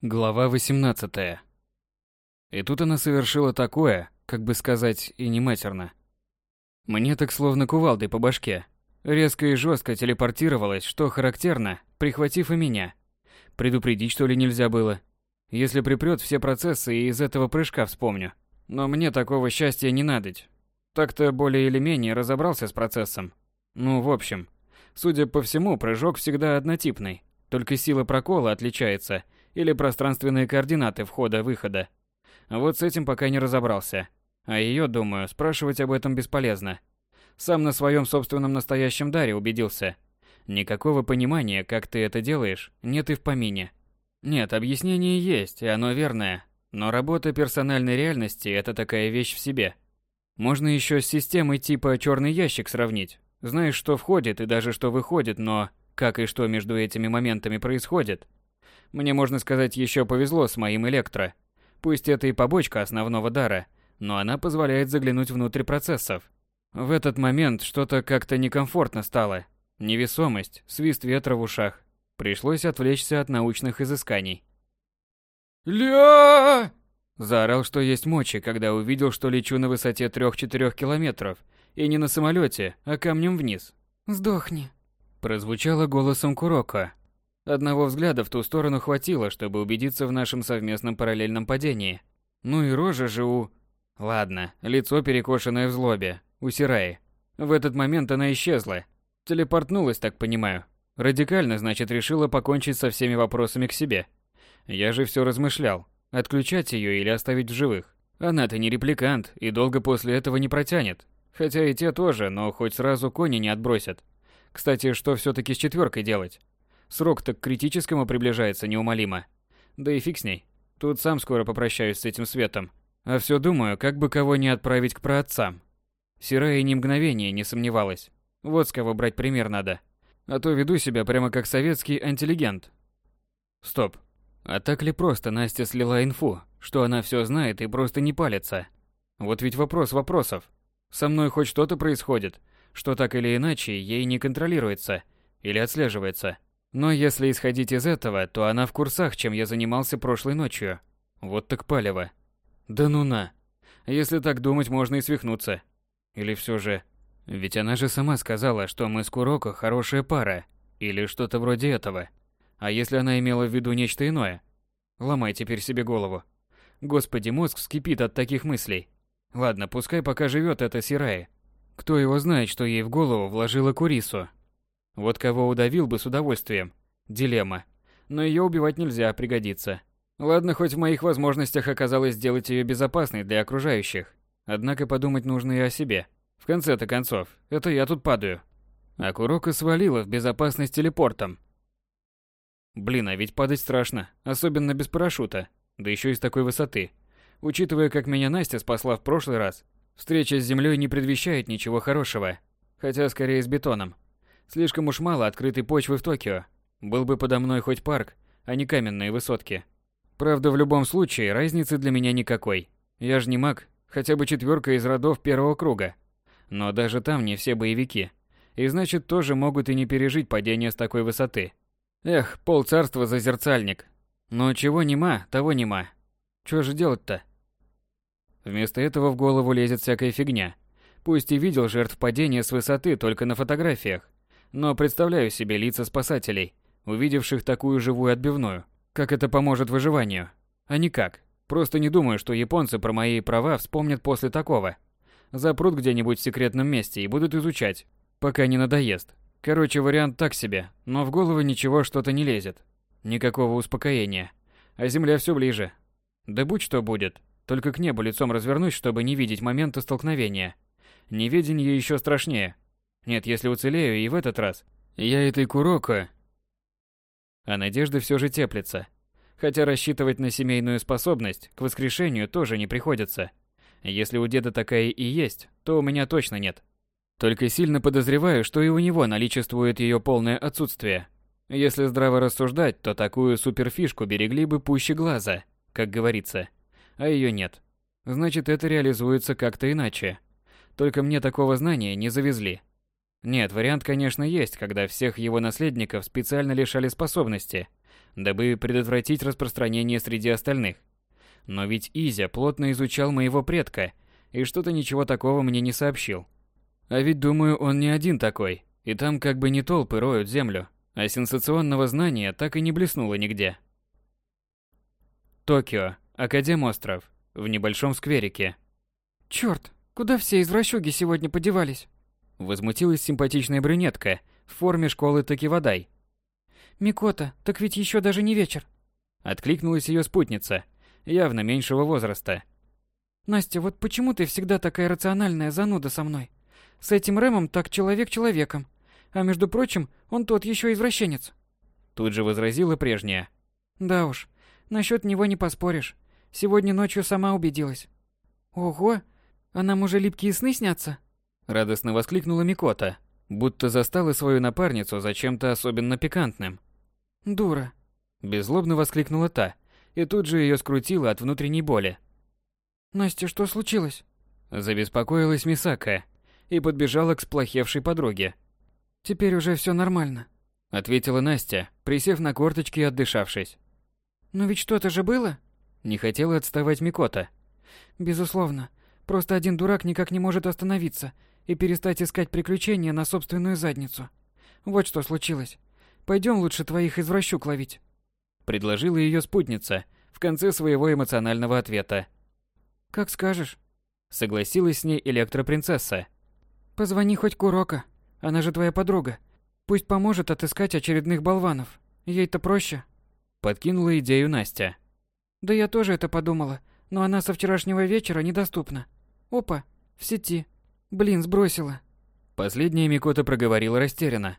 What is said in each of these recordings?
Глава 18. И тут она совершила такое, как бы сказать, и не матерно. Мне так словно кувалдой по башке. Резко и жестко телепортировалась, что характерно, прихватив и меня. Предупредить что ли нельзя было? Если припрёт все процессы и из этого прыжка вспомню. Но мне такого счастья не надоть. Так-то более или менее разобрался с процессом. Ну, в общем, судя по всему, прыжок всегда однотипный. Только сила прокола отличается – или пространственные координаты входа-выхода. Вот с этим пока не разобрался. А ее, думаю, спрашивать об этом бесполезно. Сам на своем собственном настоящем даре убедился. Никакого понимания, как ты это делаешь, нет и в помине. Нет, объяснение есть, и оно верное. Но работа персональной реальности – это такая вещь в себе. Можно еще с системой типа черный ящик сравнить. Знаешь, что входит и даже что выходит, но как и что между этими моментами происходит, мне, можно сказать, еще повезло с моим электро. Пусть это и побочка основного дара, но она позволяет заглянуть внутрь процессов. В этот момент что-то как-то некомфортно стало. Невесомость, свист ветра в ушах. Пришлось отвлечься от научных изысканий. «Ля!» Заорал, что есть мочи, когда увидел, что лечу на высоте 3-4 километров. И не на самолете, а камнем вниз. «Сдохни!» Прозвучало голосом Куроко, Одного взгляда в ту сторону хватило, чтобы убедиться в нашем совместном параллельном падении. Ну и рожа же у... Ладно, лицо перекошенное в злобе, у Сираи. В этот момент она исчезла. Телепортнулась, так понимаю. Радикально, значит, решила покончить со всеми вопросами к себе. Я же все размышлял, отключать ее или оставить в живых. Она-то не репликант и долго после этого не протянет. Хотя и те тоже, но хоть сразу кони не отбросят. Кстати, что все-таки с четверкой делать? Срок-то к критическому приближается неумолимо. Да и фиг с ней. Тут сам скоро попрощаюсь с этим светом. А все думаю, как бы кого не отправить к праотцам. Сирая ни мгновения не сомневалась. Вот с кого брать пример надо. А то веду себя прямо как советский интеллигент. Стоп. А так ли просто Настя слила инфу, что она все знает и просто не палится? Вот ведь вопрос вопросов. Со мной хоть что-то происходит, что так или иначе ей не контролируется или отслеживается. Но если исходить из этого, то она в курсах, чем я занимался прошлой ночью. Вот так палево. Да ну на. Если так думать, можно и свихнуться. Или все же... Ведь она же сама сказала, что мы с Куроко хорошая пара. Или что-то вроде этого. А если она имела в виду нечто иное? Ломай теперь себе голову. Господи, мозг вскипит от таких мыслей. Ладно, пускай пока живет эта Сирая. Кто его знает, что ей в голову вложила Курису. Вот кого удавил бы с удовольствием. Дилемма. Но ее убивать нельзя, пригодится. Ладно, хоть в моих возможностях оказалось сделать ее безопасной для окружающих. Однако подумать нужно и о себе. В конце-то концов, это я тут падаю. А Курока свалила в безопасность телепортом. Блин, а ведь падать страшно, особенно без парашюта, да еще и с такой высоты. Учитывая, как меня Настя спасла в прошлый раз, встреча с землей не предвещает ничего хорошего. Хотя скорее с бетоном. Слишком уж мало открытой почвы в Токио. Был бы подо мной хоть парк, а не каменные высотки. Правда, в любом случае, разницы для меня никакой. Я же не маг, хотя бы четверка из родов первого круга. Но даже там не все боевики. И значит, тоже могут и не пережить падение с такой высоты. Эх, полцарства зазерцальник. Но чего нема, того нема. Чё же делать-то? Вместо этого в голову лезет всякая фигня. Пусть и видел жертв падения с высоты только на фотографиях, но представляю себе лица спасателей, увидевших такую живую отбивную. Как это поможет выживанию? А никак. Просто не думаю, что японцы про мои права вспомнят после такого. Запрут где-нибудь в секретном месте и будут изучать, пока не надоест. Короче, вариант так себе, но в голову ничего что-то не лезет. Никакого успокоения. А земля все ближе. Да будь что будет, только к небу лицом развернусь, чтобы не видеть момента столкновения. Неведение еще страшнее, нет, если уцелею и в этот раз, я этой Куроко... А надежда все же теплится. Хотя рассчитывать на семейную способность к воскрешению тоже не приходится. Если у деда такая и есть, то у меня точно нет. Только сильно подозреваю, что и у него наличествует ее полное отсутствие. Если здраво рассуждать, то такую суперфишку берегли бы пуще глаза, как говорится. А ее нет. Значит, это реализуется как-то иначе. Только мне такого знания не завезли. Нет, вариант, конечно, есть, когда всех его наследников специально лишали способности. дабы предотвратить распространение среди остальных. Но ведь Изя плотно изучал моего предка и что-то ничего такого мне не сообщил. А ведь думаю, он не один такой, и там как бы не толпы роют землю, а сенсационного знания так и не блеснуло нигде. Токио, Академ-остров, в небольшом скверике. Чёрт, куда все извращуги сегодня подевались? Возмутилась симпатичная брюнетка в форме школы Токивадай. Микота, так ведь еще даже не вечер. Откликнулась ее спутница, явно меньшего возраста. Настя, вот почему ты всегда такая рациональная зануда со мной? С этим Рэмом так человек человеком. А между прочим, он тот еще извращенец. Тут же возразила прежняя. Да уж, насчет него не поспоришь. Сегодня ночью сама убедилась. Ого, а нам уже липкие сны снятся? Радостно воскликнула Микота, будто застала свою напарницу за чем-то особенно пикантным. Дура. Беззлобно воскликнула та, и тут же ее скрутило от внутренней боли. Настя, что случилось? Забеспокоилась Мисака и подбежала к сплохевшей подруге. Теперь уже все нормально, ответила Настя, присев на корточки и отдышавшись. Но ведь что-то же было? Не хотела отставать Микота. Безусловно. Просто один дурак никак не может остановиться и перестать искать приключения на собственную задницу. Вот что случилось. Пойдем лучше твоих извращук ловить. Предложила ее спутница в конце своего эмоционального ответа. Как скажешь. Согласилась с ней электропринцесса. Позвони хоть Курока. Она же твоя подруга. Пусть поможет отыскать очередных болванов. Ей-то проще. Подкинула идею Настя. Да я тоже это подумала, но она со вчерашнего вечера недоступна. Опа, в сети. Блин, сбросила. Последняя Микота проговорила растерянно.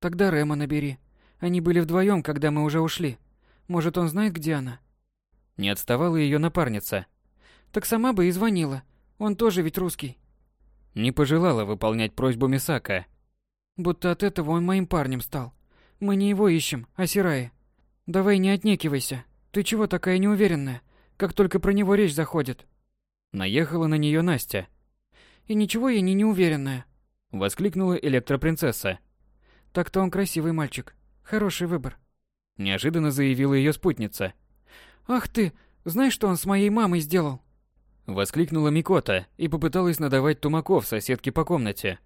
Тогда Рема набери. Они были вдвоем, когда мы уже ушли. Может, он знает, где она? Не отставала ее напарница. Так сама бы и звонила. Он тоже ведь русский. Не пожелала выполнять просьбу Мисака. Будто от этого он моим парнем стал. Мы не его ищем, а Сираи. Давай не отнекивайся. Ты чего такая неуверенная, как только про него речь заходит? Наехала на нее Настя. И ничего я не неуверенная. Воскликнула электропринцесса. Так-то он красивый мальчик. Хороший выбор. Неожиданно заявила ее спутница. Ах ты, знаешь, что он с моей мамой сделал? Воскликнула Микота и попыталась надавать тумаков соседке по комнате.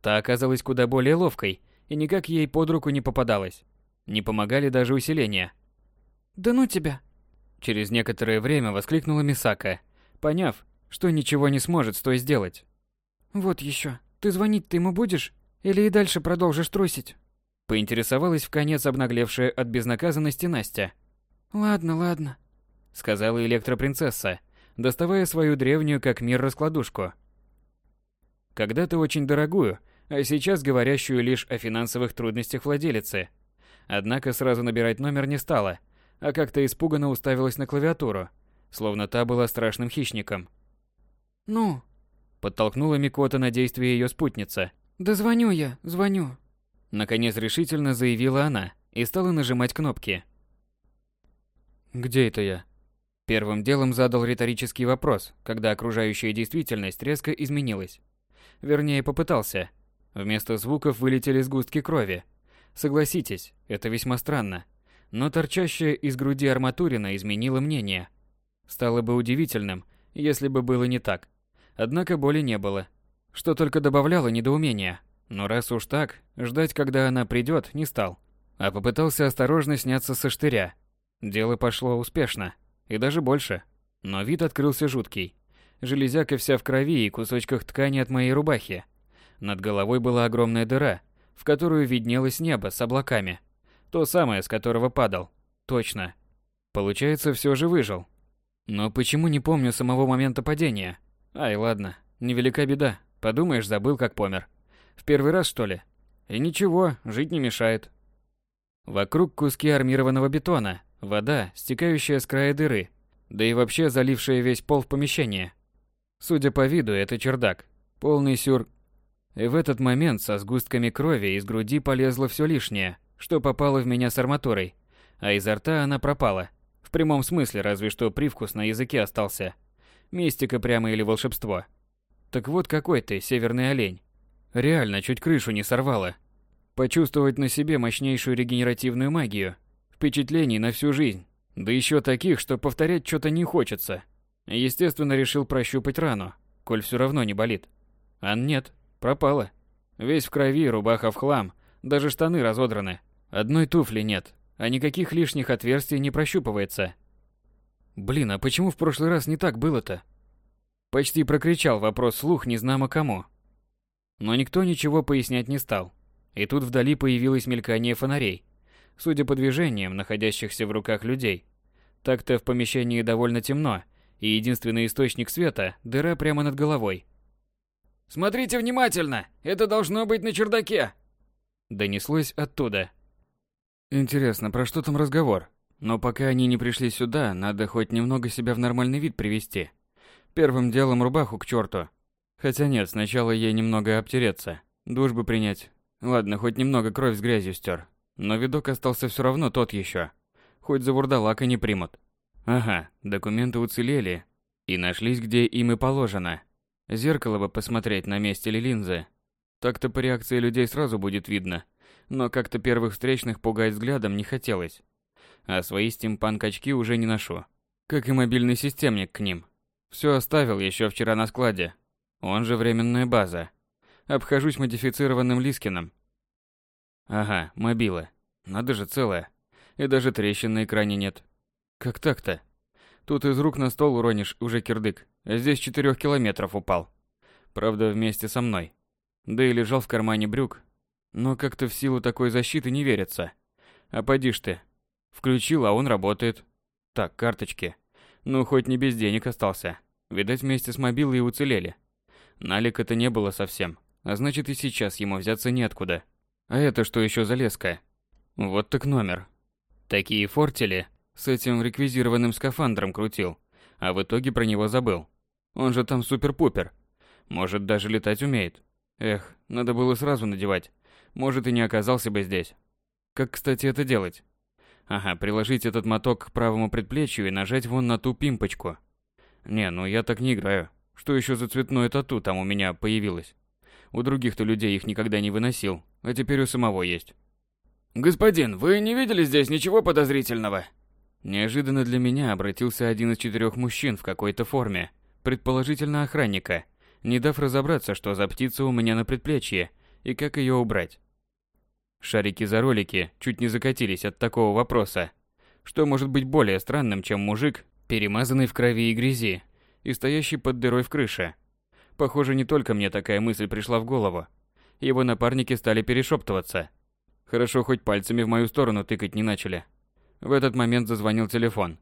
Та оказалась куда более ловкой и никак ей под руку не попадалась. Не помогали даже усиления. «Да ну тебя!» Через некоторое время воскликнула Мисака, поняв, что ничего не сможет с той сделать. «Вот еще. Ты звонить-то ему будешь? Или и дальше продолжишь трусить?» Поинтересовалась в конец обнаглевшая от безнаказанности Настя. «Ладно, ладно», — сказала электропринцесса, доставая свою древнюю как мир раскладушку. Когда-то очень дорогую, а сейчас говорящую лишь о финансовых трудностях владелицы. Однако сразу набирать номер не стала, а как-то испуганно уставилась на клавиатуру, словно та была страшным хищником. «Ну?» – подтолкнула Микота на действие ее спутница. «Да звоню я, звоню». Наконец решительно заявила она и стала нажимать кнопки. «Где это я?» Первым делом задал риторический вопрос, когда окружающая действительность резко изменилась. Вернее, попытался. Вместо звуков вылетели сгустки крови. Согласитесь, это весьма странно. Но торчащая из груди арматурина изменила мнение. Стало бы удивительным, если бы было не так. Однако боли не было. Что только добавляло недоумения. Но раз уж так, ждать, когда она придет, не стал. А попытался осторожно сняться со штыря. Дело пошло успешно. И даже больше. Но вид открылся жуткий. Железяка вся в крови и кусочках ткани от моей рубахи. Над головой была огромная дыра, в которую виднелось небо с облаками. То самое, с которого падал. Точно. Получается, все же выжил. Но почему не помню самого момента падения? Ай, ладно, невелика беда. Подумаешь, забыл, как помер. В первый раз, что ли? И ничего, жить не мешает. Вокруг куски армированного бетона, Вода, стекающая с края дыры, да и вообще залившая весь пол в помещении. Судя по виду, это чердак. Полный сюр... И в этот момент со сгустками крови из груди полезло все лишнее, что попало в меня с арматурой, а изо рта она пропала. В прямом смысле, разве что привкус на языке остался. Мистика прямо или волшебство. Так вот какой ты, северный олень. Реально чуть крышу не сорвало. Почувствовать на себе мощнейшую регенеративную магию – Впечатлений на всю жизнь. Да еще таких, что повторять что-то не хочется. Естественно, решил прощупать рану, коль все равно не болит. А нет, пропала. Весь в крови, рубаха в хлам, даже штаны разодраны. Одной туфли нет, а никаких лишних отверстий не прощупывается. Блин, а почему в прошлый раз не так было-то? Почти прокричал вопрос слух незнамо кому. Но никто ничего пояснять не стал. И тут вдали появилось мелькание фонарей. Судя по движениям, находящихся в руках людей. Так-то в помещении довольно темно, и единственный источник света – дыра прямо над головой. «Смотрите внимательно! Это должно быть на чердаке!» Донеслось оттуда. Интересно, про что там разговор? Но пока они не пришли сюда, надо хоть немного себя в нормальный вид привести. Первым делом рубаху к черту. Хотя нет, сначала ей немного обтереться. Душ бы принять. Ладно, хоть немного кровь с грязью стер. Но видок остался все равно тот еще. Хоть за вурдалака не примут. Ага, документы уцелели. И нашлись, где им и положено. Зеркало бы посмотреть, на месте ли линзы. Так-то по реакции людей сразу будет видно. Но как-то первых встречных пугать взглядом не хотелось а свои стимпанк-очки уже не ношу. Как и мобильный системник к ним. Все оставил еще вчера на складе. Он же временная база. Обхожусь модифицированным Лискином. Ага, мобила. Надо же целая. И даже трещин на экране нет. Как так-то? Тут из рук на стол уронишь уже кирдык, а здесь четырех километров упал. Правда, вместе со мной. Да и лежал в кармане брюк. Но как-то в силу такой защиты не верится. А поди ж ты, Включил, а он работает. Так, карточки. Ну, хоть не без денег остался. Видать, вместе с мобилой и уцелели. Налик это не было совсем. А значит, и сейчас ему взяться неоткуда. А это что еще за леска? Вот так номер. Такие фортели с этим реквизированным скафандром крутил. А в итоге про него забыл. Он же там супер-пупер. Может, даже летать умеет. Эх, надо было сразу надевать. Может, и не оказался бы здесь. Как, кстати, это делать? Ага, приложить этот моток к правому предплечью и нажать вон на ту пимпочку. Не, ну я так не играю. Что еще за цветное тату там у меня появилось? У других-то людей их никогда не выносил, а теперь у самого есть. «Господин, вы не видели здесь ничего подозрительного?» Неожиданно для меня обратился один из четырех мужчин в какой-то форме, предположительно охранника, не дав разобраться, что за птица у меня на предплечье и как ее убрать. Шарики за ролики чуть не закатились от такого вопроса. Что может быть более странным, чем мужик, перемазанный в крови и грязи, и стоящий под дырой в крыше? Похоже, не только мне такая мысль пришла в голову. Его напарники стали перешептываться. Хорошо, хоть пальцами в мою сторону тыкать не начали. В этот момент зазвонил телефон.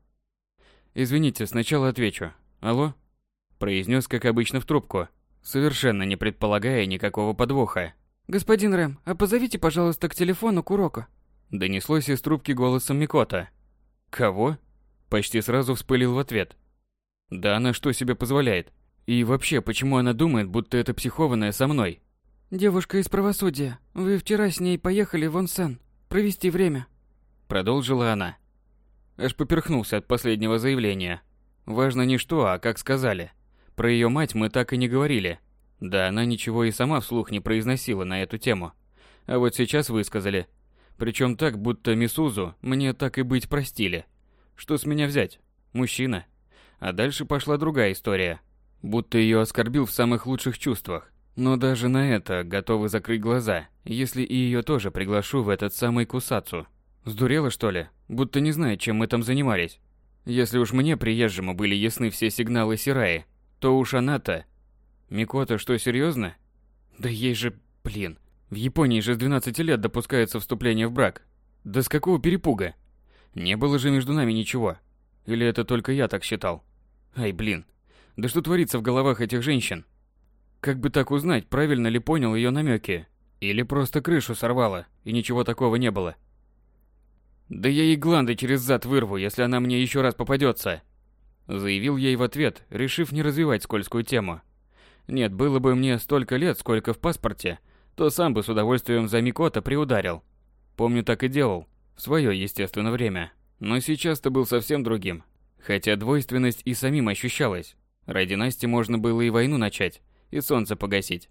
«Извините, сначала отвечу. Алло?» Произнес, как обычно, в трубку, совершенно не предполагая никакого подвоха. «Господин Рэм, а позовите, пожалуйста, к телефону Куроко». Донеслось из трубки голосом Микота. «Кого?» Почти сразу вспылил в ответ. «Да она что себе позволяет? И вообще, почему она думает, будто это психованная со мной?» «Девушка из правосудия. Вы вчера с ней поехали в Онсен. Провести время». Продолжила она. Аж поперхнулся от последнего заявления. Важно не что, а как сказали. Про ее мать мы так и не говорили. Да она ничего и сама вслух не произносила на эту тему. А вот сейчас высказали. Причем так, будто Мисузу мне так и быть простили. Что с меня взять? Мужчина. А дальше пошла другая история. Будто ее оскорбил в самых лучших чувствах. Но даже на это готовы закрыть глаза, если и ее тоже приглашу в этот самый Кусацу. Сдурела, что ли? Будто не знает, чем мы там занимались. Если уж мне, приезжему, были ясны все сигналы Сираи, то уж она-то Микота что, серьезно? Да ей же, блин, в Японии же с 12 лет допускается вступление в брак. Да с какого перепуга? Не было же между нами ничего. Или это только я так считал? Ай, блин. Да что творится в головах этих женщин? Как бы так узнать, правильно ли понял ее намеки? Или просто крышу сорвало, и ничего такого не было? Да я ей гланды через зад вырву, если она мне еще раз попадется. Заявил ей в ответ, решив не развивать скользкую тему. Нет, было бы мне столько лет, сколько в паспорте, то сам бы с удовольствием за Микота приударил. Помню, так и делал. В свое, естественно, время. Но сейчас-то был совсем другим. Хотя двойственность и самим ощущалась. Ради Насти можно было и войну начать, и солнце погасить.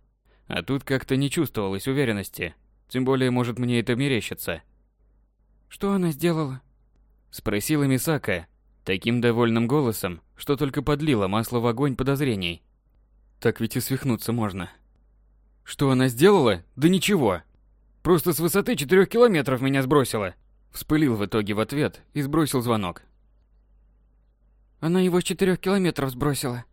А тут как-то не чувствовалось уверенности. Тем более, может, мне это мерещится. Что она сделала? Спросила Мисака, таким довольным голосом, что только подлила масло в огонь подозрений. Так ведь и свихнуться можно. Что она сделала? Да ничего. Просто с высоты четырех километров меня сбросила. Вспылил в итоге в ответ и сбросил звонок. Она его с четырех километров сбросила.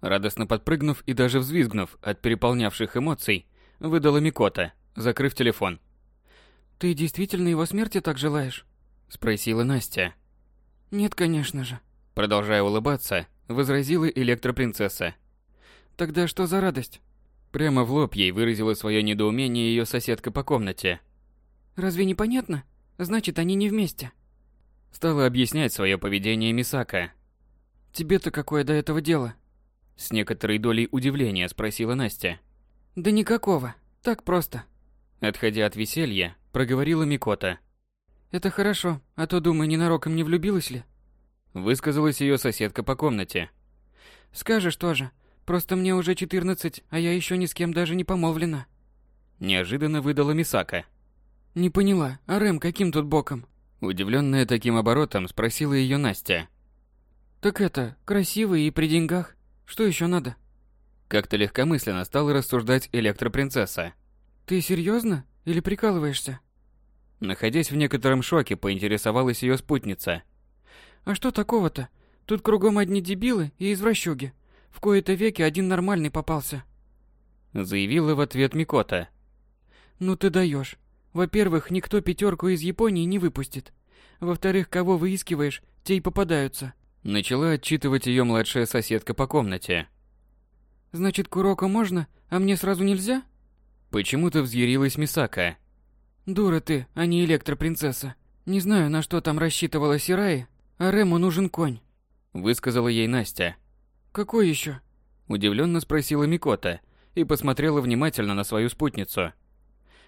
Радостно подпрыгнув и даже взвизгнув от переполнявших эмоций, выдала Микота, закрыв телефон. «Ты действительно его смерти так желаешь?» Спросила Настя. «Нет, конечно же». Продолжая улыбаться, возразила электропринцесса. «Тогда что за радость?» Прямо в лоб ей выразила свое недоумение ее соседка по комнате. «Разве не понятно? Значит, они не вместе». Стала объяснять свое поведение Мисака. «Тебе-то какое до этого дело?» С некоторой долей удивления спросила Настя. «Да никакого. Так просто». Отходя от веселья, проговорила Микота. «Это хорошо, а то, думаю, ненароком не влюбилась ли?» Высказалась ее соседка по комнате. «Скажешь тоже. Просто мне уже 14, а я еще ни с кем даже не помолвлена». Неожиданно выдала Мисака. «Не поняла, а Рэм каким тут боком?» Удивленная таким оборотом, спросила ее Настя. «Так это, красивый и при деньгах. Что еще надо?» Как-то легкомысленно стала рассуждать электропринцесса. «Ты серьезно? Или прикалываешься?» Находясь в некотором шоке, поинтересовалась ее спутница. «А что такого-то? Тут кругом одни дебилы и извращуги. В кои-то веки один нормальный попался. Заявила в ответ Микота. Ну ты даешь. Во-первых, никто пятерку из Японии не выпустит. Во-вторых, кого выискиваешь, те и попадаются. Начала отчитывать ее младшая соседка по комнате. Значит, Куроко можно, а мне сразу нельзя? Почему-то взъярилась Мисака. Дура ты, а не электропринцесса. Не знаю, на что там рассчитывала Сираи, а Рему нужен конь. Высказала ей Настя. Какой еще? Удивленно спросила Микота и посмотрела внимательно на свою спутницу.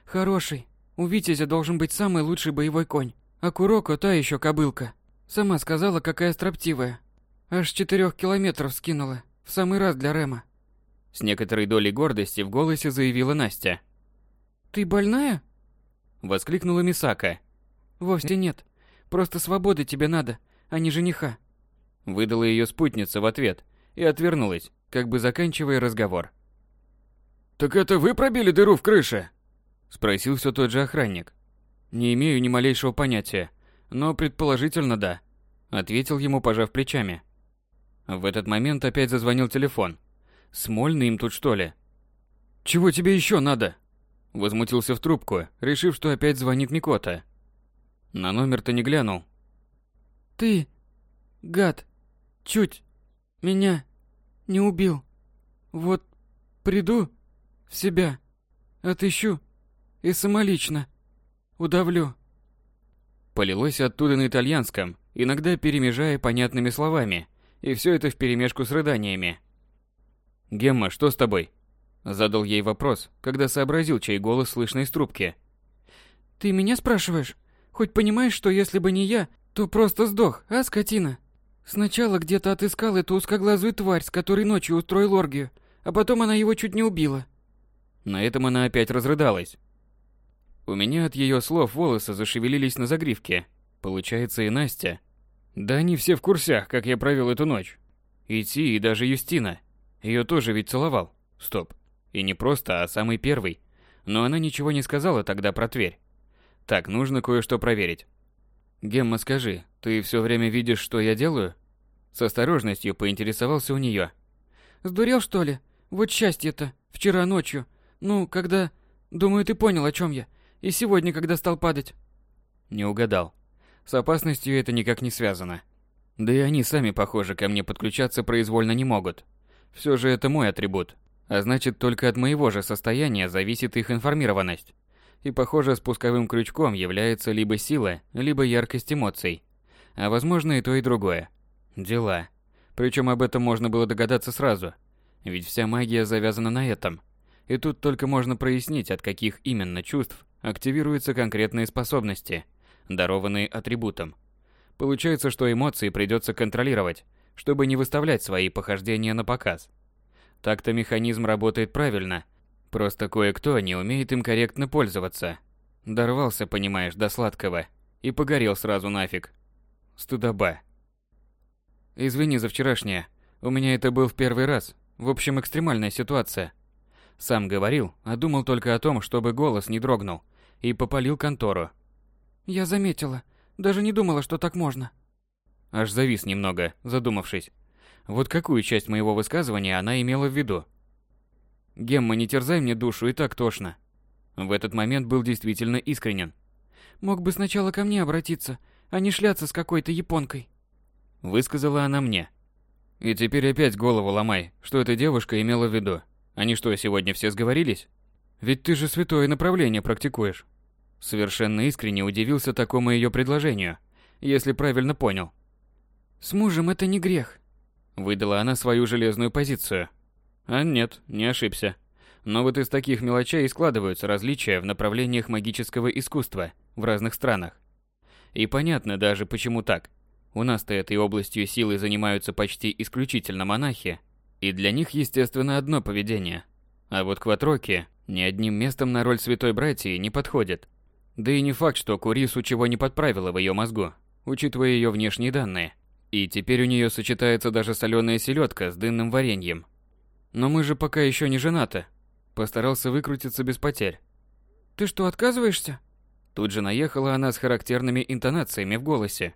Хороший. У Витязя должен быть самый лучший боевой конь. А Куроко та еще кобылка. Сама сказала, какая строптивая. Аж четырех километров скинула. В самый раз для Рема. С некоторой долей гордости в голосе заявила Настя. «Ты больная?» Воскликнула Мисака. «Вовсе нет. Просто свободы тебе надо, а не жениха». Выдала ее спутница в ответ и отвернулась, как бы заканчивая разговор. «Так это вы пробили дыру в крыше?» Спросил все тот же охранник. «Не имею ни малейшего понятия, но предположительно да», ответил ему, пожав плечами. В этот момент опять зазвонил телефон. Смольный им тут что ли? «Чего тебе еще надо?» Возмутился в трубку, решив, что опять звонит Микота. На номер-то не глянул. «Ты, гад, чуть меня не убил. Вот приду в себя, отыщу и самолично удавлю. Полилось оттуда на итальянском, иногда перемежая понятными словами, и все это вперемешку с рыданиями. «Гемма, что с тобой?» Задал ей вопрос, когда сообразил, чей голос слышно из трубки. «Ты меня спрашиваешь? Хоть понимаешь, что если бы не я, то просто сдох, а, скотина?» Сначала где-то отыскал эту узкоглазую тварь, с которой ночью устроил оргию, а потом она его чуть не убила. На этом она опять разрыдалась. У меня от ее слов волосы зашевелились на загривке. Получается, и Настя. Да они все в курсях, как я провел эту ночь. И Ти, и даже Юстина. Ее тоже ведь целовал. Стоп. И не просто, а самый первый. Но она ничего не сказала тогда про Тверь. Так, нужно кое-что проверить. Гемма, скажи, ты все время видишь, что я делаю? С осторожностью поинтересовался у нее. Сдурел, что ли? Вот счастье-то. Вчера ночью. Ну, когда... Думаю, ты понял, о чем я. И сегодня, когда стал падать. Не угадал. С опасностью это никак не связано. Да и они сами, похоже, ко мне подключаться произвольно не могут. Все же это мой атрибут. А значит, только от моего же состояния зависит их информированность. И, похоже, спусковым крючком является либо сила, либо яркость эмоций. А возможно и то, и другое. Дела. Причем об этом можно было догадаться сразу. Ведь вся магия завязана на этом. И тут только можно прояснить, от каких именно чувств активируются конкретные способности, дарованные атрибутом. Получается, что эмоции придется контролировать, чтобы не выставлять свои похождения на показ. Так-то механизм работает правильно, просто кое-кто не умеет им корректно пользоваться. Дорвался, понимаешь, до сладкого и погорел сразу нафиг. Стыдоба. Извини за вчерашнее. У меня это был в первый раз. В общем, экстремальная ситуация. Сам говорил, а думал только о том, чтобы голос не дрогнул. И попалил контору. Я заметила. Даже не думала, что так можно. Аж завис немного, задумавшись. Вот какую часть моего высказывания она имела в виду? Гемма, не терзай мне душу, и так тошно. В этот момент был действительно искренен. Мог бы сначала ко мне обратиться, а не шляться с какой-то японкой. Высказала она мне. И теперь опять голову ломай, что эта девушка имела в виду. Они что, сегодня все сговорились? Ведь ты же святое направление практикуешь. Совершенно искренне удивился такому ее предложению, если правильно понял. С мужем это не грех. Выдала она свою железную позицию. А нет, не ошибся. Но вот из таких мелочей и складываются различия в направлениях магического искусства в разных странах. И понятно даже, почему так. У нас-то этой областью силы занимаются почти исключительно монахи, и для них, естественно, одно поведение. А вот Кватроки ни одним местом на роль святой братьи не подходит. Да и не факт, что Курису чего не подправила в ее мозгу, учитывая ее внешние данные. И теперь у нее сочетается даже соленая селедка с дынным вареньем, но мы же пока еще не женаты. Постарался выкрутиться без потерь. Ты что, отказываешься? Тут же наехала она с характерными интонациями в голосе.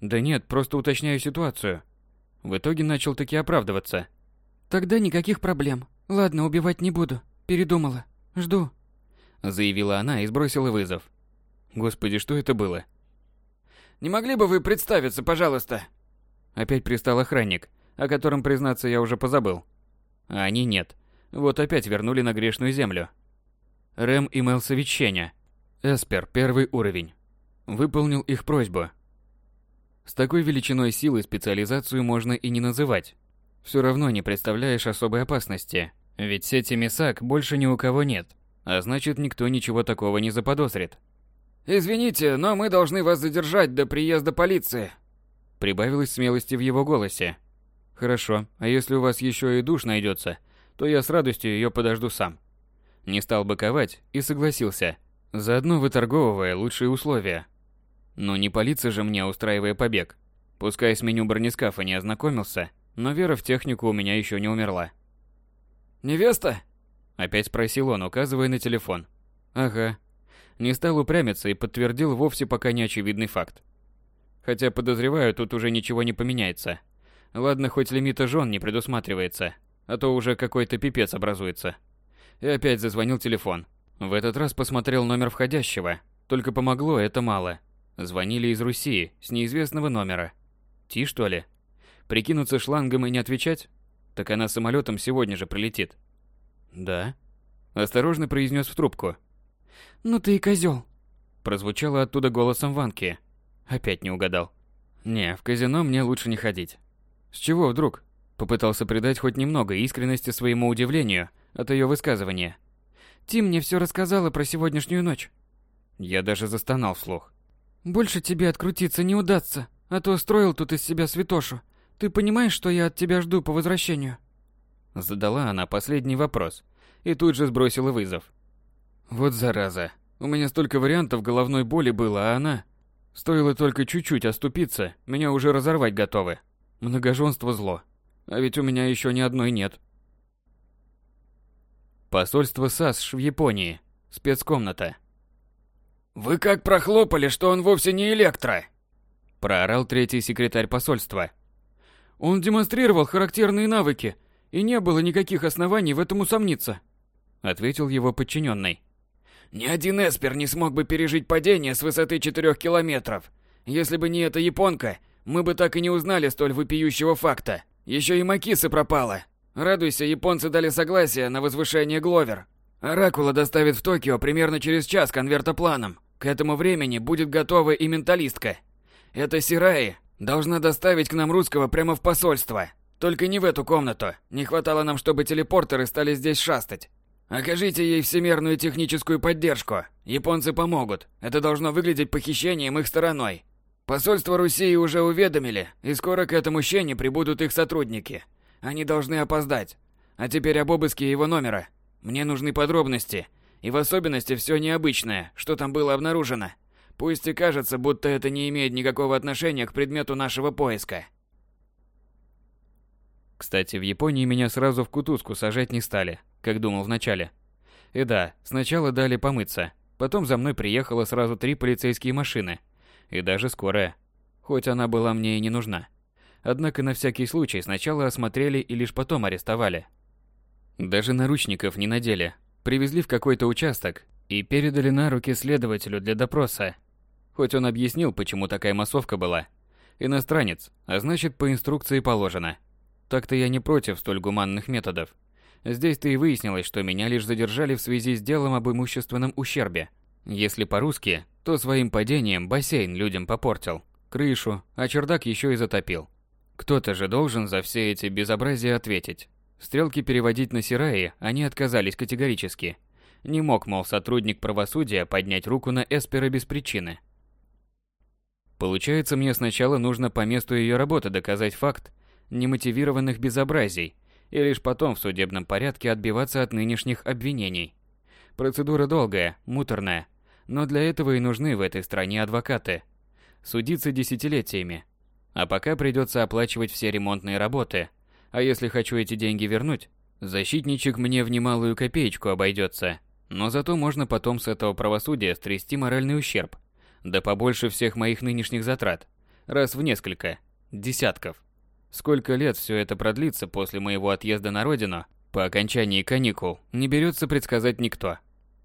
Да нет, просто уточняю ситуацию. В итоге начал таки оправдываться. Тогда никаких проблем. Ладно, убивать не буду. Передумала. Жду. Заявила она и сбросила вызов. Господи, что это было? Не могли бы вы представиться, пожалуйста? Опять пристал охранник, о котором, признаться, я уже позабыл. А они нет. Вот опять вернули на грешную землю. Рэм имел совещание. Эспер, первый уровень. Выполнил их просьбу. С такой величиной силы специализацию можно и не называть. Все равно не представляешь особой опасности, ведь сети МИСАК больше ни у кого нет, а значит никто ничего такого не заподозрит. «Извините, но мы должны вас задержать до приезда полиции», Прибавилось смелости в его голосе. Хорошо, а если у вас еще и душ найдется, то я с радостью ее подожду сам. Не стал быковать и согласился, заодно выторговывая лучшие условия. Но не палиться же мне, устраивая побег. Пускай с меню бронескафа не ознакомился, но вера в технику у меня еще не умерла. «Невеста?» Опять спросил он, указывая на телефон. «Ага». Не стал упрямиться и подтвердил вовсе пока не очевидный факт. Хотя, подозреваю, тут уже ничего не поменяется. Ладно, хоть лимита жен не предусматривается, а то уже какой-то пипец образуется. И опять зазвонил телефон. В этот раз посмотрел номер входящего. Только помогло это мало. Звонили из Руси, с неизвестного номера. Ти, что ли? Прикинуться шлангом и не отвечать? Так она самолетом сегодня же прилетит. Да? Осторожно произнес в трубку. Ну ты и козел. Прозвучало оттуда голосом Ванки. Опять не угадал. Не, в казино мне лучше не ходить. С чего вдруг? Попытался придать хоть немного искренности своему удивлению от ее высказывания. Тим мне все рассказала про сегодняшнюю ночь. Я даже застонал вслух. Больше тебе открутиться не удастся, а то строил тут из себя святошу. Ты понимаешь, что я от тебя жду по возвращению? Задала она последний вопрос и тут же сбросила вызов. Вот зараза. У меня столько вариантов головной боли было, а она... Стоило только чуть-чуть оступиться, меня уже разорвать готовы. Многоженство зло. А ведь у меня еще ни одной нет. Посольство САСШ в Японии. Спецкомната. «Вы как прохлопали, что он вовсе не электро!» Проорал третий секретарь посольства. Он демонстрировал характерные навыки, и не было никаких оснований в этом усомниться. Ответил его подчиненный. Ни один эспер не смог бы пережить падение с высоты четырех километров. Если бы не эта японка, мы бы так и не узнали столь вопиющего факта. Еще и Макиса пропала. Радуйся, японцы дали согласие на возвышение Гловер. Оракула доставит в Токио примерно через час конвертопланом. К этому времени будет готова и менталистка. Эта Сираи должна доставить к нам русского прямо в посольство. Только не в эту комнату. Не хватало нам, чтобы телепортеры стали здесь шастать. Окажите ей всемирную техническую поддержку. Японцы помогут. Это должно выглядеть похищением их стороной. Посольство Руси уже уведомили, и скоро к этому щене прибудут их сотрудники. Они должны опоздать. А теперь об обыске его номера. Мне нужны подробности. И в особенности все необычное, что там было обнаружено. Пусть и кажется, будто это не имеет никакого отношения к предмету нашего поиска. Кстати, в Японии меня сразу в кутузку сажать не стали, как думал вначале. И да, сначала дали помыться, потом за мной приехало сразу три полицейские машины, и даже скорая, хоть она была мне и не нужна. Однако на всякий случай сначала осмотрели и лишь потом арестовали. Даже наручников не надели, привезли в какой-то участок и передали на руки следователю для допроса. Хоть он объяснил, почему такая массовка была. Иностранец, а значит по инструкции положено – так-то я не против столь гуманных методов. Здесь-то и выяснилось, что меня лишь задержали в связи с делом об имущественном ущербе. Если по-русски, то своим падением бассейн людям попортил, крышу, а чердак еще и затопил. Кто-то же должен за все эти безобразия ответить. Стрелки переводить на Сираи они отказались категорически. Не мог, мол, сотрудник правосудия поднять руку на Эспера без причины. Получается, мне сначала нужно по месту ее работы доказать факт, немотивированных безобразий и лишь потом в судебном порядке отбиваться от нынешних обвинений. Процедура долгая, муторная, но для этого и нужны в этой стране адвокаты. Судиться десятилетиями. А пока придется оплачивать все ремонтные работы. А если хочу эти деньги вернуть, защитничек мне в немалую копеечку обойдется. Но зато можно потом с этого правосудия стрясти моральный ущерб. Да побольше всех моих нынешних затрат. Раз в несколько. Десятков. Сколько лет все это продлится после моего отъезда на родину, по окончании каникул, не берется предсказать никто.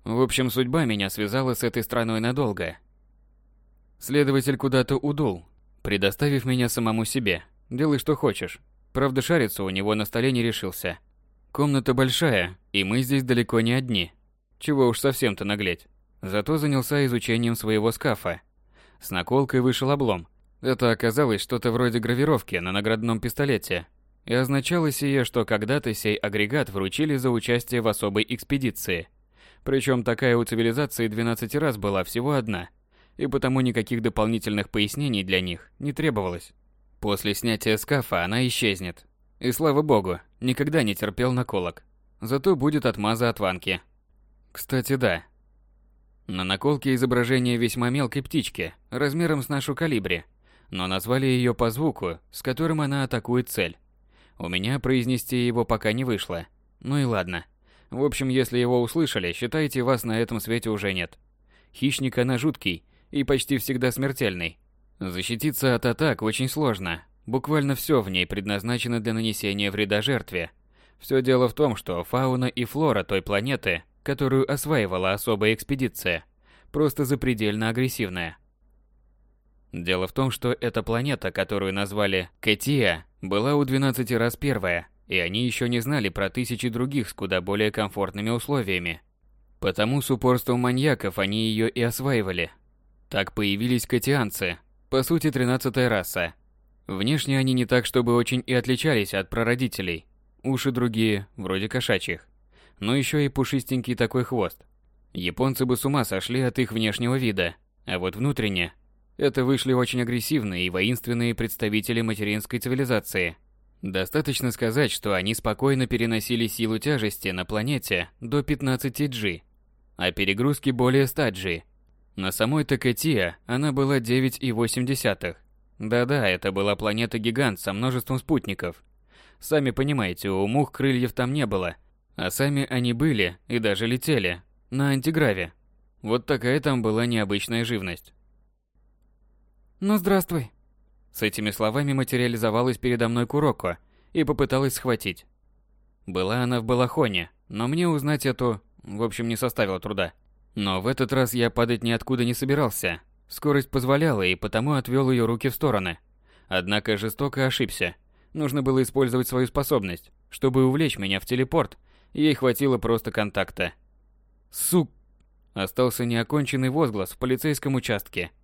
В общем, судьба меня связала с этой страной надолго. Следователь куда-то удул, предоставив меня самому себе. Делай, что хочешь. Правда, шариться у него на столе не решился. Комната большая, и мы здесь далеко не одни. Чего уж совсем-то наглеть. Зато занялся изучением своего скафа. С наколкой вышел облом, это оказалось что-то вроде гравировки на наградном пистолете. И означало сие, что когда-то сей агрегат вручили за участие в особой экспедиции. Причем такая у цивилизации 12 раз была всего одна, и потому никаких дополнительных пояснений для них не требовалось. После снятия скафа она исчезнет. И слава богу, никогда не терпел наколок. Зато будет отмаза от Ванки. Кстати, да. На наколке изображение весьма мелкой птички, размером с нашу калибри – но назвали ее по звуку, с которым она атакует цель. У меня произнести его пока не вышло. Ну и ладно. В общем, если его услышали, считайте, вас на этом свете уже нет. Хищник она жуткий и почти всегда смертельный. Защититься от атак очень сложно. Буквально все в ней предназначено для нанесения вреда жертве. Все дело в том, что фауна и флора той планеты, которую осваивала особая экспедиция, просто запредельно агрессивная. Дело в том, что эта планета, которую назвали Кетия, была у 12 раз первая, и они еще не знали про тысячи других с куда более комфортными условиями. Потому с упорством маньяков они ее и осваивали. Так появились катианцы, по сути 13-я раса. Внешне они не так, чтобы очень и отличались от прародителей. Уши другие, вроде кошачьих. Но еще и пушистенький такой хвост. Японцы бы с ума сошли от их внешнего вида, а вот внутренне это вышли очень агрессивные и воинственные представители материнской цивилизации. Достаточно сказать, что они спокойно переносили силу тяжести на планете до 15 G, а перегрузки более 100 G. На самой Такатия она была 9,8. Да-да, это была планета-гигант со множеством спутников. Сами понимаете, у мух крыльев там не было, а сами они были и даже летели на антиграве. Вот такая там была необычная живность. Ну, здравствуй. С этими словами материализовалась передо мной Куроко и попыталась схватить. Была она в балахоне, но мне узнать эту, в общем, не составило труда. Но в этот раз я падать ниоткуда не собирался. Скорость позволяла, и потому отвел ее руки в стороны. Однако жестоко ошибся. Нужно было использовать свою способность. Чтобы увлечь меня в телепорт, ей хватило просто контакта. Сук! Остался неоконченный возглас в полицейском участке –